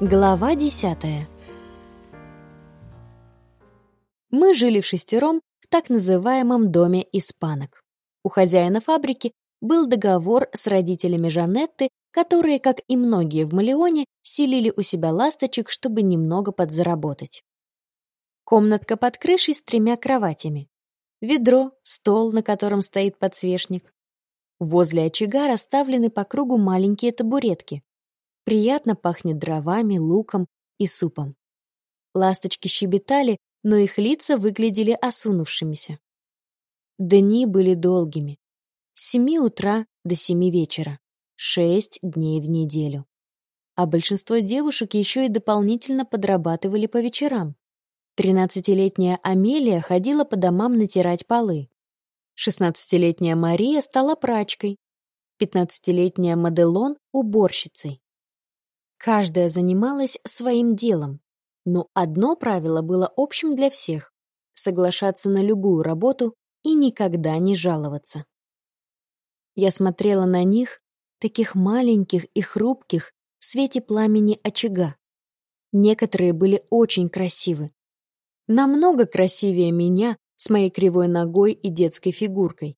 Глава десятая Мы жили в шестером в так называемом доме испанок. У хозяина фабрики был договор с родителями Жанетты, которые, как и многие в Малеоне, селили у себя ласточек, чтобы немного подзаработать. Комнатка под крышей с тремя кроватями. Ведро, стол, на котором стоит подсвечник. Возле очага расставлены по кругу маленькие табуретки. Приятно пахнет дровами, луком и супом. Ласточки щебетали, но их лица выглядели осунувшимися. Дни были долгими. С семи утра до семи вечера. Шесть дней в неделю. А большинство девушек еще и дополнительно подрабатывали по вечерам. Тринадцатилетняя Амелия ходила по домам натирать полы. Шестнадцатилетняя Мария стала прачкой. Пятнадцатилетняя Маделон — уборщицей. Каждая занималась своим делом, но одно правило было общим для всех — соглашаться на любую работу и никогда не жаловаться. Я смотрела на них, таких маленьких и хрупких, в свете пламени очага. Некоторые были очень красивы. Намного красивее меня с моей кривой ногой и детской фигуркой.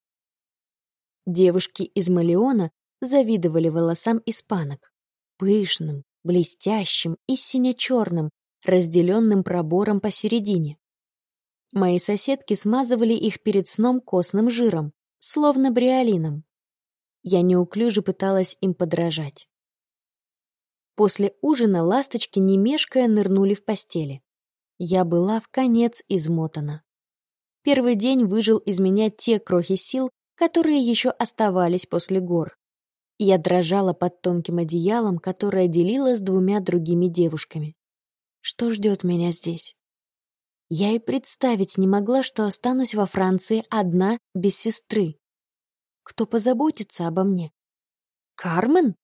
Девушки из Малеона завидовали волосам испанок. Пышным, блестящим и сине-черным, разделенным пробором посередине. Мои соседки смазывали их перед сном костным жиром, словно бриолином. Я неуклюже пыталась им подражать. После ужина ласточки, не мешкая, нырнули в постели. Я была в конец измотана. Первый день выжил из меня те крохи сил, которые еще оставались после гор. Я дрожала под тонким одеялом, которое делила с двумя другими девушками. Что ждет меня здесь? Я и представить не могла, что останусь во Франции одна, без сестры. Кто позаботится обо мне? Кармен?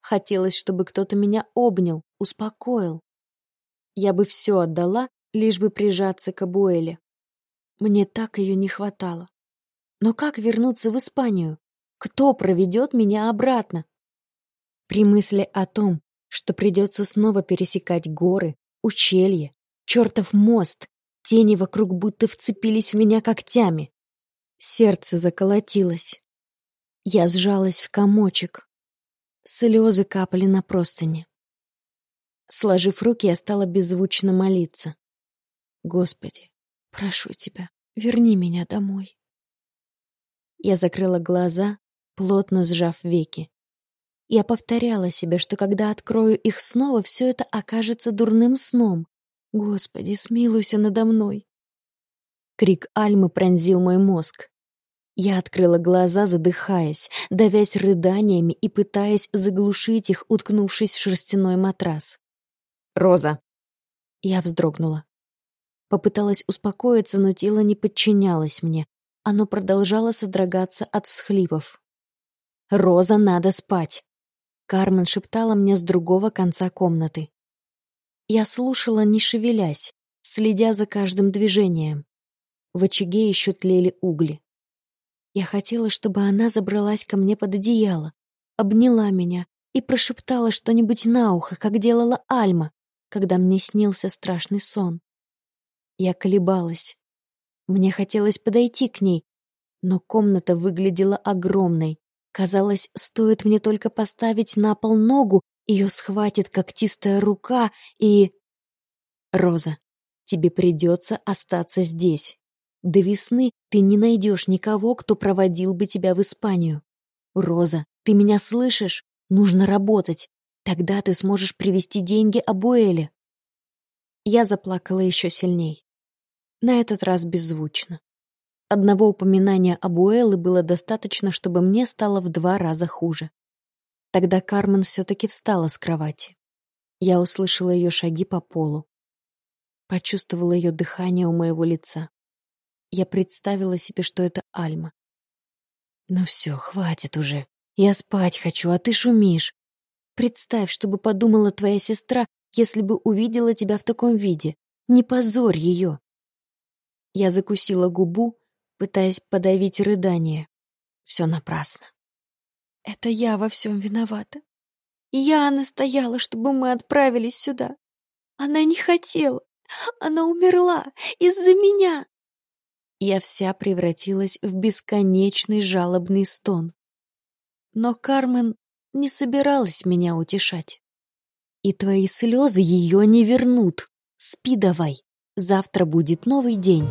Хотелось, чтобы кто-то меня обнял, успокоил. Я бы все отдала, лишь бы прижаться к Абуэле. Мне так ее не хватало. Но как вернуться в Испанию? Кто проведет меня обратно? При мысли о том, что придется снова пересекать горы, ущелье, чертов мост, тени вокруг будто вцепились в меня когтями. Сердце заколотилось. Я сжалась в комочек. Слезы капали на простыни. Сложив руки, я стала беззвучно молиться. «Господи, прошу тебя, верни меня домой». Я закрыла глаза, плотно сжав веки. Я повторяла себе, что когда открою их снова, все это окажется дурным сном. Господи, смилуйся надо мной. Крик Альмы пронзил мой мозг. Я открыла глаза, задыхаясь, давясь рыданиями и пытаясь заглушить их, уткнувшись в шерстяной матрас. «Роза!» Я вздрогнула. Попыталась успокоиться, но тело не подчинялось мне. Оно продолжало содрогаться от всхлипов. «Роза, надо спать!» Кармен шептала мне с другого конца комнаты. Я слушала, не шевелясь, следя за каждым движением. В очаге еще тлели угли. Я хотела, чтобы она забралась ко мне под одеяло, обняла меня и прошептала что-нибудь на ухо, как делала Альма, когда мне снился страшный сон. Я колебалась. Мне хотелось подойти к ней, но комната выглядела огромной. Казалось, стоит мне только поставить на пол ногу, ее схватит когтистая рука и... Роза, тебе придется остаться здесь. До весны ты не найдешь никого, кто проводил бы тебя в Испанию. Роза, ты меня слышишь? Нужно работать. Тогда ты сможешь привести деньги Абуэле. Я заплакала еще сильней. На этот раз беззвучно. Одного упоминания Абуэлы было достаточно, чтобы мне стало в два раза хуже. Тогда Кармен все-таки встала с кровати. Я услышала ее шаги по полу. Почувствовала ее дыхание у моего лица. Я представила себе, что это Альма. «Ну все, хватит уже. Я спать хочу, а ты шумишь. Представь, что бы подумала твоя сестра, если бы увидела тебя в таком виде. Не позорь ее!» Я закусила губу, пытаясь подавить рыдание. Все напрасно. «Это я во всем виновата. Я настояла, чтобы мы отправились сюда. Она не хотела. Она умерла из-за меня. Я вся превратилась в бесконечный жалобный стон. Но Кармен не собиралась меня утешать. И твои слезы ее не вернут. Спи давай. Завтра будет новый день.